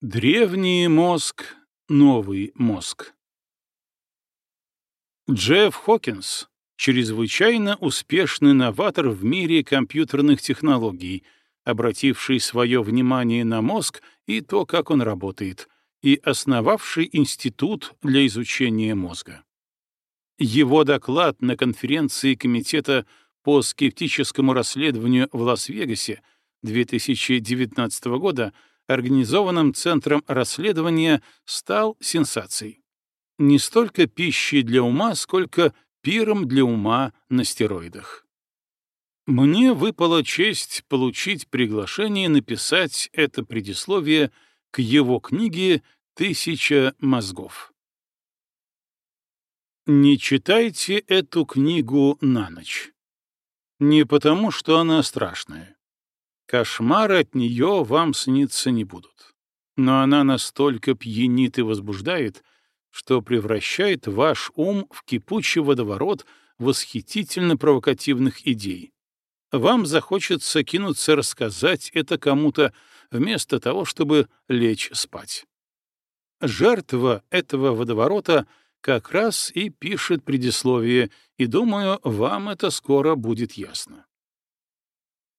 Древний мозг, новый мозг. Джефф Хокинс — чрезвычайно успешный новатор в мире компьютерных технологий, обративший свое внимание на мозг и то, как он работает, и основавший институт для изучения мозга. Его доклад на конференции Комитета по скептическому расследованию в Лас-Вегасе 2019 года — организованным центром расследования стал сенсацией. Не столько пищей для ума, сколько пиром для ума на стероидах. Мне выпала честь получить приглашение написать это предисловие к его книге «Тысяча мозгов». Не читайте эту книгу на ночь. Не потому, что она страшная. Кошмары от нее вам сниться не будут. Но она настолько пьянит и возбуждает, что превращает ваш ум в кипучий водоворот восхитительно провокативных идей. Вам захочется кинуться рассказать это кому-то, вместо того, чтобы лечь спать. Жертва этого водоворота как раз и пишет предисловие, и, думаю, вам это скоро будет ясно.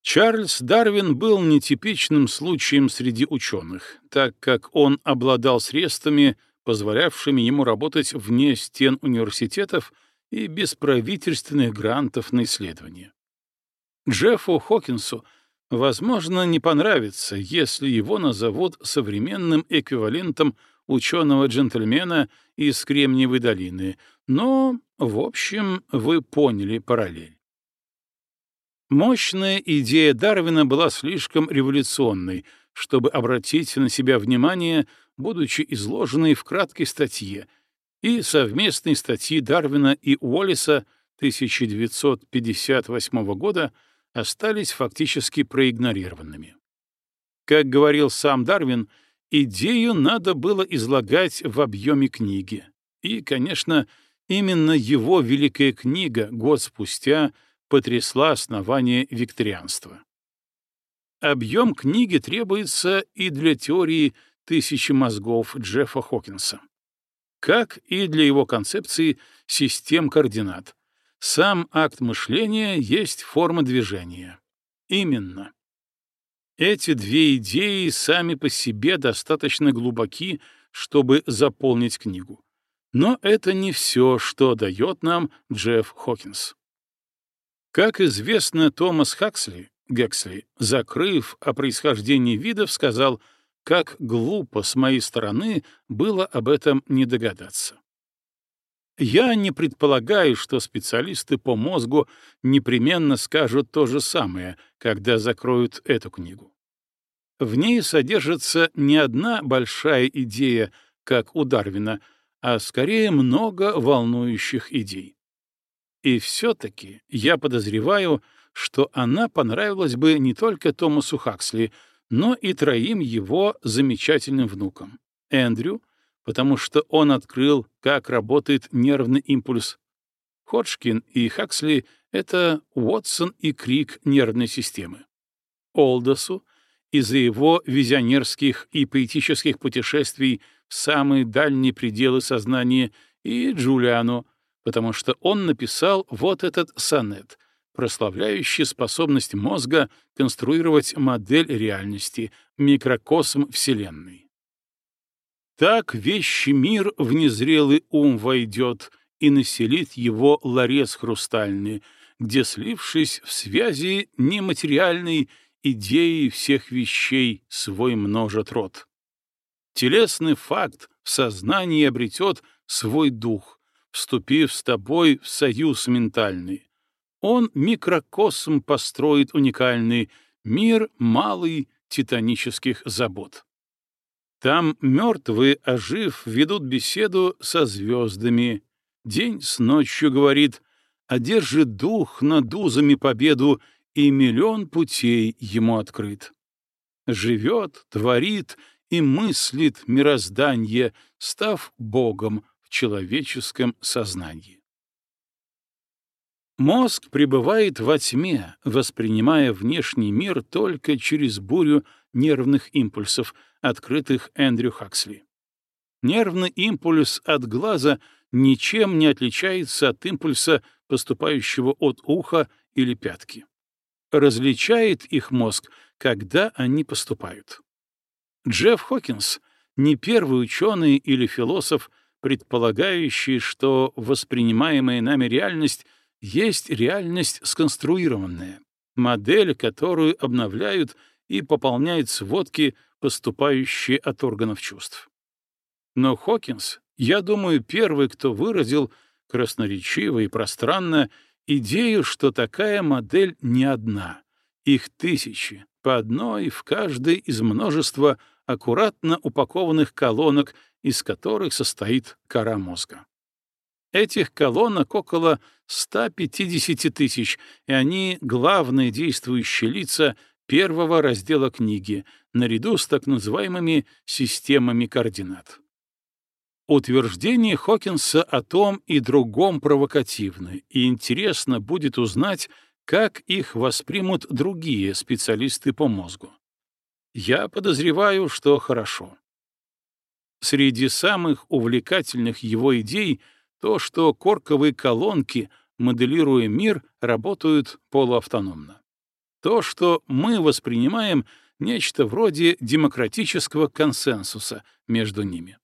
Чарльз Дарвин был нетипичным случаем среди ученых, так как он обладал средствами, позволявшими ему работать вне стен университетов и без правительственных грантов на исследования. Джеффу Хокинсу, возможно, не понравится, если его назовут современным эквивалентом ученого-джентльмена из Кремниевой долины, но, в общем, вы поняли параллель. Мощная идея Дарвина была слишком революционной, чтобы обратить на себя внимание, будучи изложенной в краткой статье, и совместной статьи Дарвина и Уоллиса 1958 года остались фактически проигнорированными. Как говорил сам Дарвин, идею надо было излагать в объеме книги. И, конечно, именно его великая книга год спустя — потрясла основание викторианства. Объем книги требуется и для теории «Тысячи мозгов» Джеффа Хокинса, как и для его концепции систем координат. Сам акт мышления есть форма движения. Именно. Эти две идеи сами по себе достаточно глубоки, чтобы заполнить книгу. Но это не все, что дает нам Джефф Хокинс. Как известно, Томас Хаксли, Гексли, закрыв о происхождении видов, сказал, как глупо с моей стороны было об этом не догадаться. Я не предполагаю, что специалисты по мозгу непременно скажут то же самое, когда закроют эту книгу. В ней содержится не одна большая идея, как у Дарвина, а скорее много волнующих идей. И все-таки я подозреваю, что она понравилась бы не только Томасу Хаксли, но и троим его замечательным внукам. Эндрю, потому что он открыл, как работает нервный импульс. Ходжкин и Хаксли — это Уотсон и Крик нервной системы. Олдосу — из-за его визионерских и поэтических путешествий в самые дальние пределы сознания, и Джулиану — потому что он написал вот этот сонет, прославляющий способность мозга конструировать модель реальности, микрокосм Вселенной. Так вещий мир в незрелый ум войдет и населит его ларец хрустальный, где, слившись в связи нематериальной, идеи всех вещей свой множит род. Телесный факт в сознании обретет свой дух, вступив с тобой в союз ментальный. Он микрокосм построит уникальный, мир малый титанических забот. Там мертвые, ожив, ведут беседу со звездами. День с ночью говорит, одержит дух над узами победу, и миллион путей ему открыт. Живет, творит и мыслит мироздание, став Богом, человеческом сознании. Мозг пребывает во тьме, воспринимая внешний мир только через бурю нервных импульсов, открытых Эндрю Хаксли. Нервный импульс от глаза ничем не отличается от импульса, поступающего от уха или пятки. Различает их мозг, когда они поступают. Джефф Хокинс — не первый ученый или философ, предполагающий, что воспринимаемая нами реальность есть реальность сконструированная, модель, которую обновляют и пополняют сводки, поступающие от органов чувств. Но Хокинс, я думаю, первый, кто выразил красноречиво и пространно идею, что такая модель не одна, их тысячи, по одной в каждой из множества аккуратно упакованных колонок, из которых состоит кора мозга. Этих колонок около 150 тысяч, и они — главные действующие лица первого раздела книги, наряду с так называемыми системами координат. Утверждение Хокинса о том и другом провокативны, и интересно будет узнать, как их воспримут другие специалисты по мозгу. Я подозреваю, что хорошо. Среди самых увлекательных его идей — то, что корковые колонки, моделируя мир, работают полуавтономно. То, что мы воспринимаем нечто вроде демократического консенсуса между ними.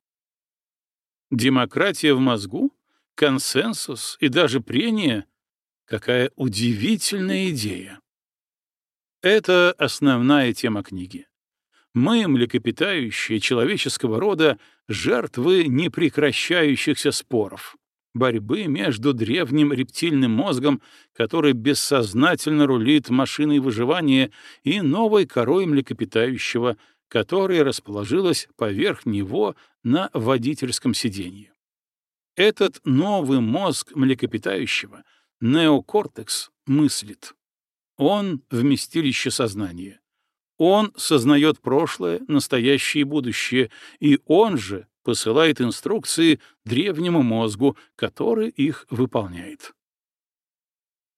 Демократия в мозгу, консенсус и даже прение — какая удивительная идея. Это основная тема книги. Мы, млекопитающие человеческого рода, жертвы непрекращающихся споров борьбы между древним рептильным мозгом, который бессознательно рулит машиной выживания, и новой корой млекопитающего, которая расположилась поверх него на водительском сиденье. Этот новый мозг млекопитающего, неокортекс, мыслит. Он — вместилище сознания. Он сознает прошлое, настоящее и будущее, и он же посылает инструкции древнему мозгу, который их выполняет.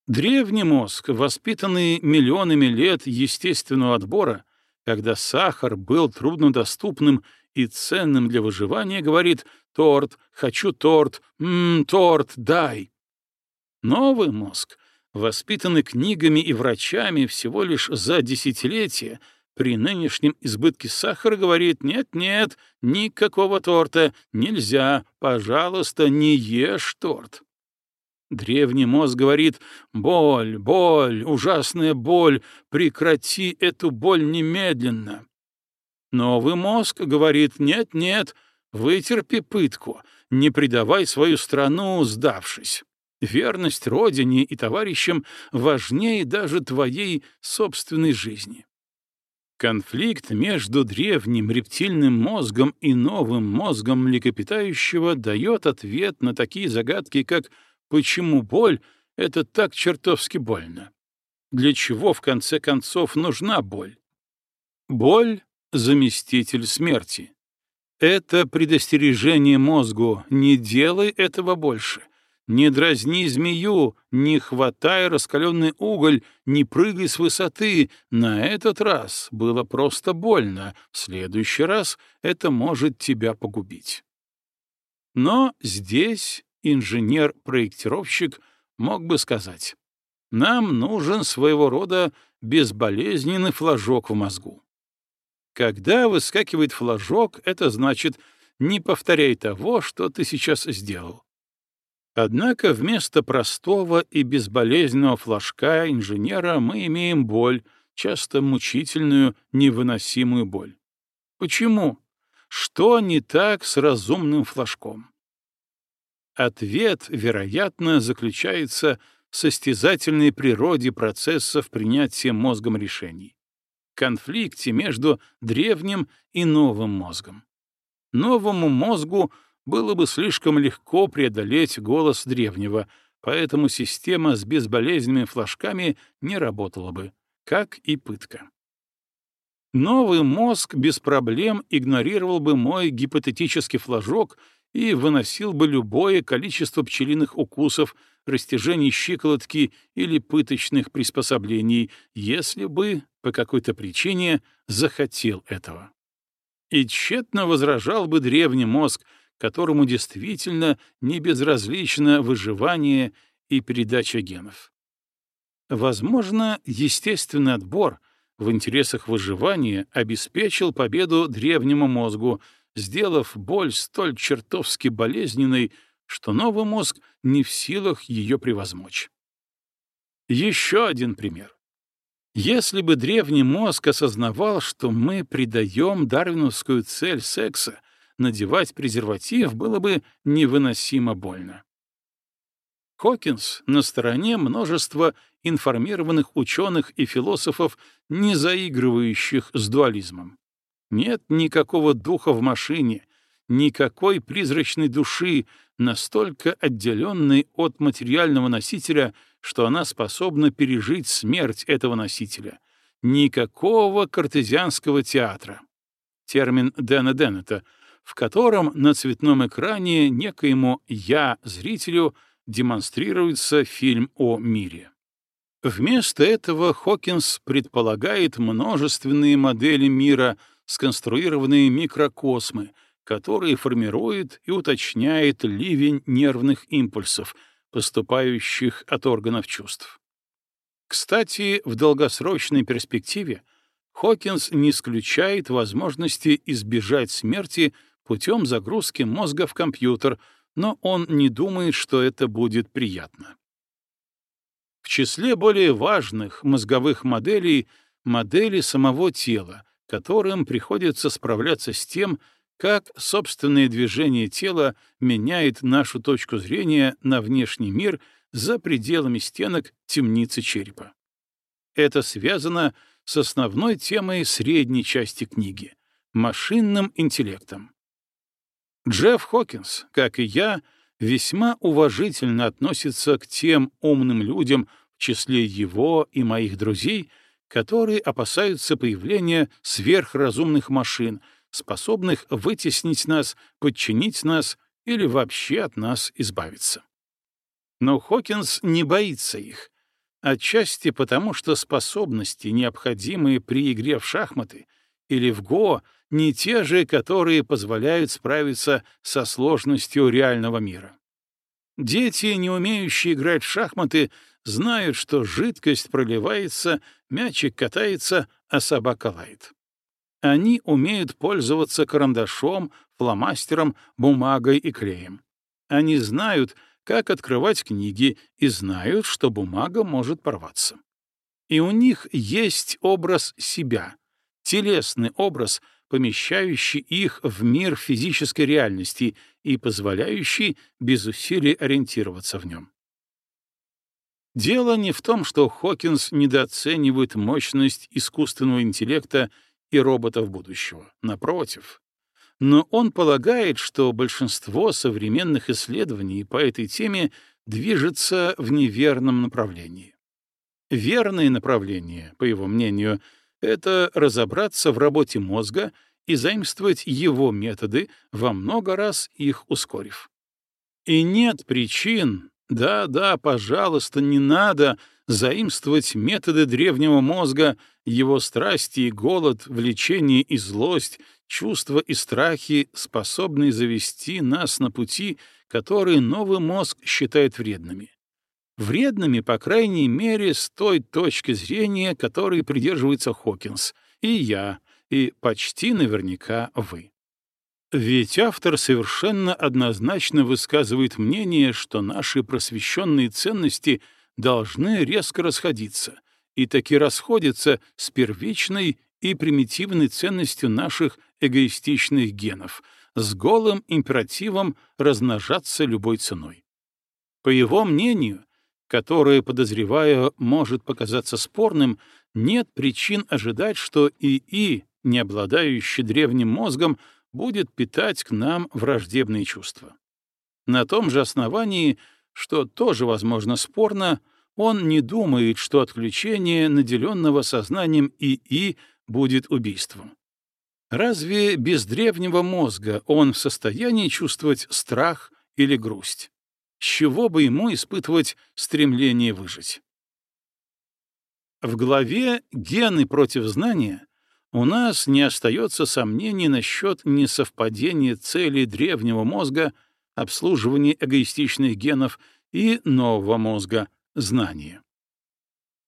Древний мозг, воспитанный миллионами лет естественного отбора, когда сахар был труднодоступным и ценным для выживания, говорит «торт, хочу торт, ммм, торт, дай». Новый мозг, воспитанный книгами и врачами всего лишь за десятилетия, при нынешнем избытке сахара говорит «нет-нет, никакого торта, нельзя, пожалуйста, не ешь торт». Древний мозг говорит «боль, боль, ужасная боль, прекрати эту боль немедленно». Новый мозг говорит «нет-нет, вытерпи пытку, не предавай свою страну, сдавшись». Верность родине и товарищам важнее даже твоей собственной жизни. Конфликт между древним рептильным мозгом и новым мозгом млекопитающего дает ответ на такие загадки, как «почему боль — это так чертовски больно?» Для чего, в конце концов, нужна боль? Боль — заместитель смерти. Это предостережение мозгу «не делай этого больше», не дразни змею, не хватай раскаленный уголь, не прыгай с высоты. На этот раз было просто больно, в следующий раз это может тебя погубить. Но здесь инженер-проектировщик мог бы сказать, нам нужен своего рода безболезненный флажок в мозгу. Когда выскакивает флажок, это значит «не повторяй того, что ты сейчас сделал». Однако вместо простого и безболезненного флажка инженера мы имеем боль, часто мучительную, невыносимую боль. Почему? Что не так с разумным флажком? Ответ, вероятно, заключается в состязательной природе процессов принятия мозгом решений, конфликте между древним и новым мозгом. Новому мозгу — было бы слишком легко преодолеть голос древнего, поэтому система с безболезненными флажками не работала бы, как и пытка. Новый мозг без проблем игнорировал бы мой гипотетический флажок и выносил бы любое количество пчелиных укусов, растяжений щиколотки или пыточных приспособлений, если бы по какой-то причине захотел этого. И тщетно возражал бы древний мозг, которому действительно не безразлично выживание и передача генов. Возможно, естественный отбор в интересах выживания обеспечил победу древнему мозгу, сделав боль столь чертовски болезненной, что новый мозг не в силах ее превозмочь. Еще один пример. Если бы древний мозг осознавал, что мы придаем дарвиновскую цель секса, надевать презерватив было бы невыносимо больно. Хокинс на стороне множества информированных ученых и философов, не заигрывающих с дуализмом. Нет никакого духа в машине, никакой призрачной души, настолько отделенной от материального носителя, что она способна пережить смерть этого носителя. Никакого картезианского театра. Термин Дэна Деннета, в котором на цветном экране некоему «я» зрителю демонстрируется фильм о мире. Вместо этого Хокинс предполагает множественные модели мира, сконструированные микрокосмы, которые формируют и уточняют ливень нервных импульсов, поступающих от органов чувств. Кстати, в долгосрочной перспективе Хокинс не исключает возможности избежать смерти путем загрузки мозга в компьютер, но он не думает, что это будет приятно. В числе более важных мозговых моделей — модели самого тела, которым приходится справляться с тем, как собственное движение тела меняет нашу точку зрения на внешний мир за пределами стенок темницы черепа. Это связано с основной темой средней части книги — машинным интеллектом. Джефф Хокинс, как и я, — весьма уважительно относится к тем умным людям, в числе его и моих друзей, которые опасаются появления сверхразумных машин, способных вытеснить нас, подчинить нас или вообще от нас избавиться. Но Хокинс не боится их, отчасти потому, что способности, необходимые при игре в шахматы или в го, не те же, которые позволяют справиться со сложностью реального мира. Дети, не умеющие играть в шахматы, знают, что жидкость проливается, мячик катается, а собака лает. Они умеют пользоваться карандашом, фломастером, бумагой и клеем. Они знают, как открывать книги, и знают, что бумага может порваться. И у них есть образ себя, телесный образ — помещающий их в мир физической реальности и позволяющий без усилий ориентироваться в нем. Дело не в том, что Хокинс недооценивает мощность искусственного интеллекта и роботов будущего. Напротив. Но он полагает, что большинство современных исследований по этой теме движется в неверном направлении. Верное направление, по его мнению, — это разобраться в работе мозга и заимствовать его методы, во много раз их ускорив. И нет причин, да-да, пожалуйста, не надо заимствовать методы древнего мозга, его страсти и голод, влечение и злость, чувства и страхи, способные завести нас на пути, которые новый мозг считает вредными вредными, по крайней мере, с той точки зрения, которой придерживается Хокинс, и я, и почти наверняка вы. Ведь автор совершенно однозначно высказывает мнение, что наши просвещенные ценности должны резко расходиться, и таки расходятся с первичной и примитивной ценностью наших эгоистичных генов, с голым императивом размножаться любой ценой. По его мнению, которое, подозреваю, может показаться спорным, нет причин ожидать, что ИИ, не обладающий древним мозгом, будет питать к нам враждебные чувства. На том же основании, что тоже, возможно, спорно, он не думает, что отключение наделенного сознанием ИИ будет убийством. Разве без древнего мозга он в состоянии чувствовать страх или грусть? Чего бы ему испытывать стремление выжить? В главе «Гены против знания» у нас не остается сомнений насчет несовпадения целей древнего мозга, обслуживания эгоистичных генов и нового мозга — знания.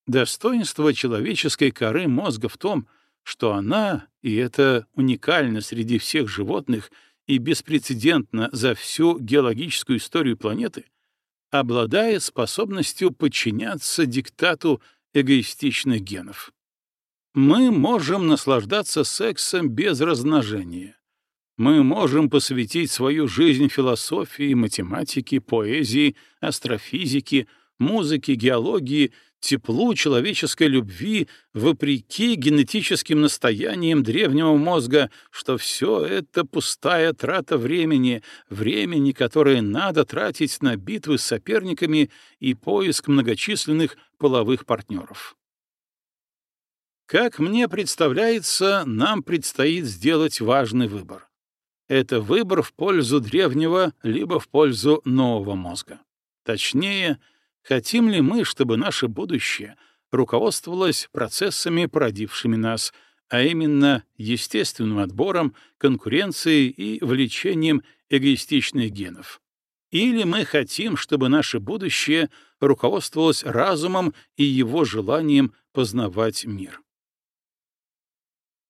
Достоинство человеческой коры мозга в том, что она, и это уникально среди всех животных и беспрецедентно за всю геологическую историю планеты, обладает способностью подчиняться диктату эгоистичных генов. Мы можем наслаждаться сексом без размножения. Мы можем посвятить свою жизнь философии, математике, поэзии, астрофизике, музыке, геологии — теплу человеческой любви вопреки генетическим настояниям древнего мозга, что все это пустая трата времени, времени, которое надо тратить на битвы с соперниками и поиск многочисленных половых партнеров. Как мне представляется, нам предстоит сделать важный выбор. Это выбор в пользу древнего либо в пользу нового мозга. Точнее — Хотим ли мы, чтобы наше будущее руководствовалось процессами, породившими нас, а именно естественным отбором, конкуренцией и влечением эгоистичных генов? Или мы хотим, чтобы наше будущее руководствовалось разумом и его желанием познавать мир?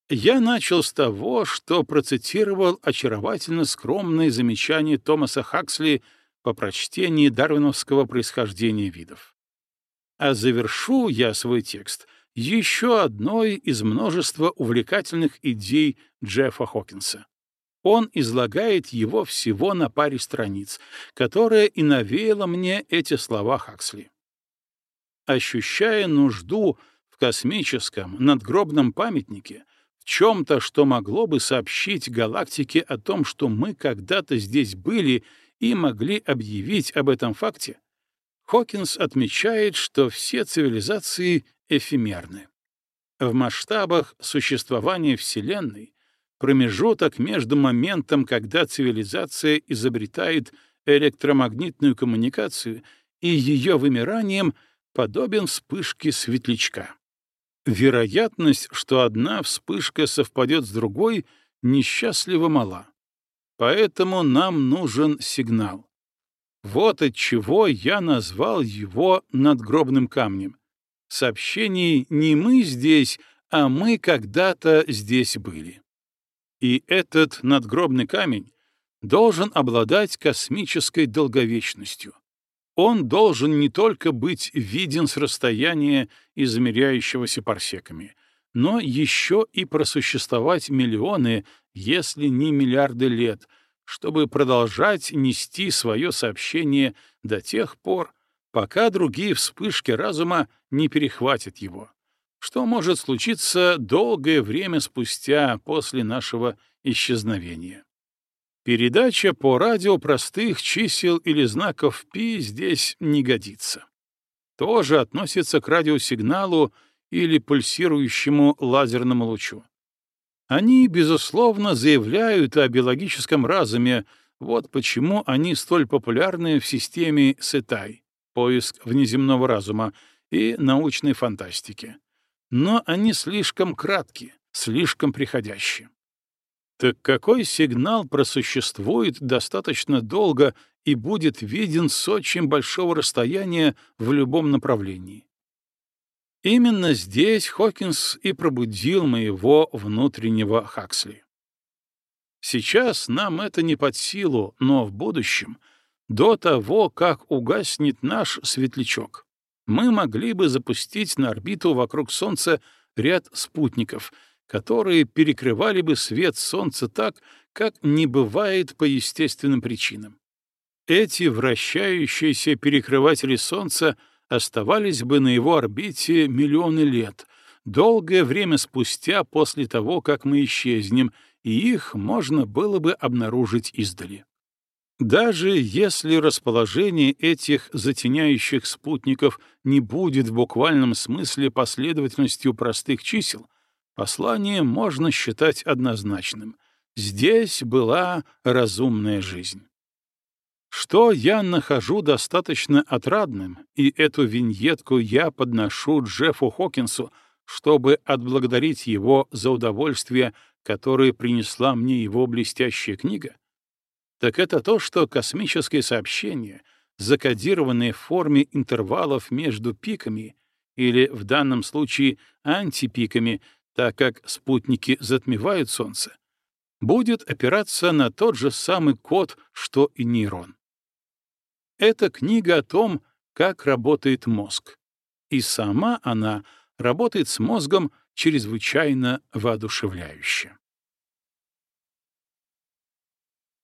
Я начал с того, что процитировал очаровательно скромные замечания Томаса Хаксли — по прочтении дарвиновского происхождения видов. А завершу я свой текст еще одной из множества увлекательных идей Джеффа Хокинса. Он излагает его всего на паре страниц, которая и навеяла мне эти слова Хаксли. Ощущая нужду в космическом надгробном памятнике, в чем-то, что могло бы сообщить галактике о том, что мы когда-то здесь были и могли объявить об этом факте, Хокинс отмечает, что все цивилизации эфемерны. В масштабах существования Вселенной промежуток между моментом, когда цивилизация изобретает электромагнитную коммуникацию, и ее вымиранием подобен вспышке светлячка. Вероятность, что одна вспышка совпадет с другой, несчастливо мала. Поэтому нам нужен сигнал. Вот от чего я назвал его надгробным камнем. Сообщений не мы здесь, а мы когда-то здесь были. И этот надгробный камень должен обладать космической долговечностью. Он должен не только быть виден с расстояния, измеряющегося парсеками, но еще и просуществовать миллионы, если не миллиарды лет, чтобы продолжать нести свое сообщение до тех пор, пока другие вспышки разума не перехватят его, что может случиться долгое время спустя после нашего исчезновения. Передача по радио простых чисел или знаков π здесь не годится. Тоже относится к радиосигналу или пульсирующему лазерному лучу. Они, безусловно, заявляют о биологическом разуме, вот почему они столь популярны в системе Сетай, поиск внеземного разума, и научной фантастики. Но они слишком кратки, слишком приходящие. Так какой сигнал просуществует достаточно долго и будет виден с очень большого расстояния в любом направлении? Именно здесь Хокинс и пробудил моего внутреннего Хаксли. Сейчас нам это не под силу, но в будущем, до того, как угаснет наш светлячок, мы могли бы запустить на орбиту вокруг Солнца ряд спутников, которые перекрывали бы свет Солнца так, как не бывает по естественным причинам. Эти вращающиеся перекрыватели Солнца — оставались бы на его орбите миллионы лет, долгое время спустя после того, как мы исчезнем, и их можно было бы обнаружить издали. Даже если расположение этих затеняющих спутников не будет в буквальном смысле последовательностью простых чисел, Послание можно считать однозначным. Здесь была разумная жизнь. Что я нахожу достаточно отрадным, и эту виньетку я подношу Джеффу Хокинсу, чтобы отблагодарить его за удовольствие, которое принесла мне его блестящая книга, так это то, что космические сообщения, закодированные в форме интервалов между пиками, или в данном случае антипиками, так как спутники затмевают Солнце, будет опираться на тот же самый код, что и нейрон. Это книга о том, как работает мозг. И сама она работает с мозгом чрезвычайно воодушевляюще.